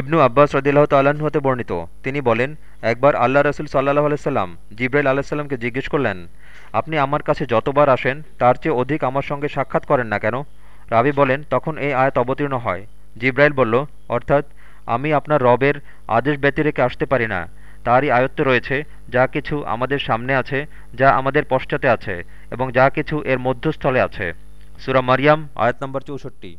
ইবনু আব্বাস রদিল্লাহ তাল্লাহ্ন হতে বর্ণিত। তিনি বলেন, একবার আল্লাহ রসুল সাল্লাহ আলাইসাল্লাম জিব্রাইল আলাহিসাল্লামকে জিজ্ঞেস করলেন, আপনি আমার কাছে যতবার আসেন, তার চেয়ে অধিক আমার সঙ্গে সাক্ষাৎ করেন না কেন? রাবি বলেন, তখন এই আয়াত অবতীর্ণ হয়। জিব্রাইল বলল, অর্থাৎ আমি আপনার রবের আদেশ ব্যতিরেকে আসতে পারি না। তারই আয়ত্ত রয়েছে যা কিছু আমাদের সামনে আছে, যা আমাদের পশ্চাতে আছে এবং যা কিছু এর মধ্যস্থলে আছে। সুরা মারিয়াম, আয়াত নম্বর চৌষট্টি।